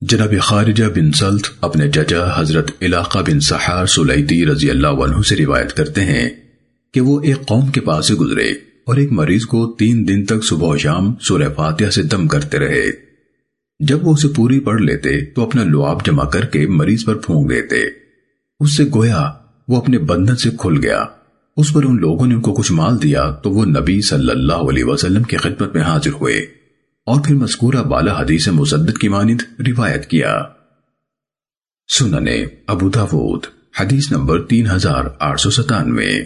جناب خارجہ بن سلط اپنے ججا حضرت علاقہ بن سحار سلیتی رضی اللہ عنہ سے روایت کرتے ہیں کہ وہ ایک قوم کے پاس سے گزرے اور ایک مریض کو تین دن تک صبح و شام سورہ فاتحہ سے دم کرتے رہے۔ جب وہ اسے پوری پڑھ لیتے تو اپنا لعاب جمع کر کے مریض پر پھونک دیتے۔ اس سے گویا وہ اپنے بندن سے کھل گیا۔ اس پر ان لوگوں نے ان کو کچھ مال دیا تو وہ نبی صلی اللہ علیہ وسلم کی خدمت میں حاضر ہوئے۔ اور پھر مذکورہ بالا حدیث مسدد کی مانند روایت کیا۔ سننے ابو داود، حدیث نمبر تین ہزار آٹھ سو ستانوے۔